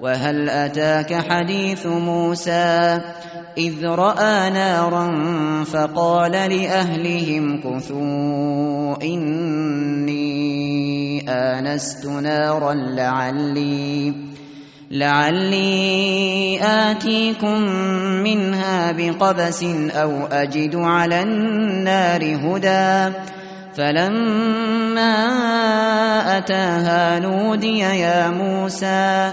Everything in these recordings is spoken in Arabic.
وهل أتاك حديث موسى إذ رأى نارا فقال لأهلهم كثوا إني آنست نارا لعلي لعلي آتيكم منها بقبس أو أجد على النار هدى فلما أتاها نودي يا موسى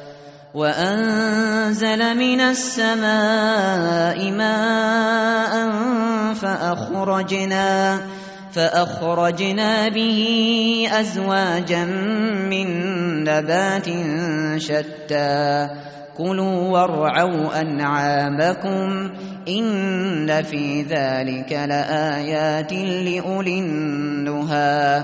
وأنزل من السماء ماء فأخرجنا فأخرجنا به أزواجا من نبات شتى. كلوا وارعوا أنعامكم إن في ذلك لآيات لأولي النهى.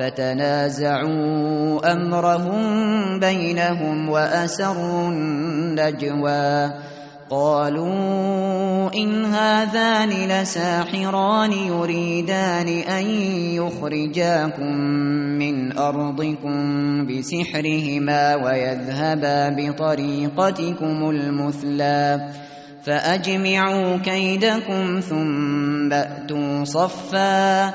فتنازعوا أمرهم بينهم وأسروا النجوى. قالوا إن هذان لساحران يريدان أن يخرجاكم من أرضكم بسحرهما ويذهبا بطريقتكم المثلى. فأجمعوا كيدكم ثم أتوا صفا.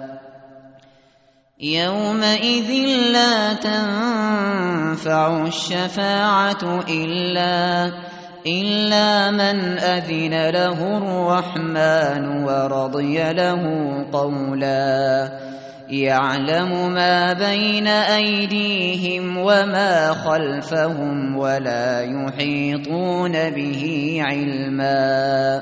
يومئذ لا تنفع الشفاعة إلا إلا من أذن له الرحمن ورضي له قولا. يعلم ما بين أيديهم وما خلفهم ولا يحيطون به علما.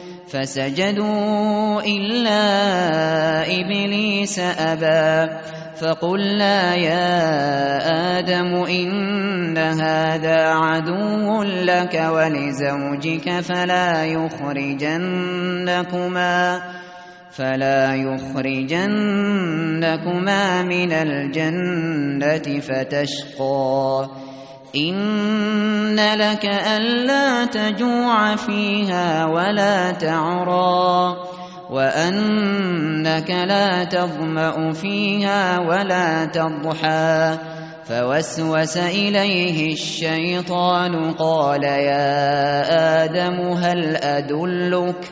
إلا إبليس أبى. فقلنا يا آدم إن هذا عدو لك ولزوجك فلا يخرجنكما فلا يخرجنكما من الجنة فتشقى. إن لك ألا تجوع فيها ولا تعرى وأنك لا تظمأ فيها ولا تضحى فوسوس إليه الشيطان قال يا آدم هل أدلك